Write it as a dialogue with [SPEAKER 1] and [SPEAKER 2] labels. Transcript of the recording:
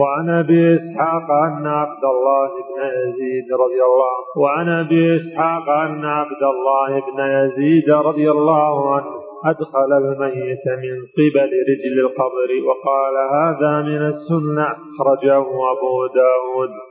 [SPEAKER 1] وعن أبي إسحاق ان عبد الله بن يزيد رضي الله وعن أبي إسحاق ان عبد الله بن يزيد رضي الله عنه. أدخل الميت من قبل رجل القبر وقال هذا من السنة. أخرجه أبو داود.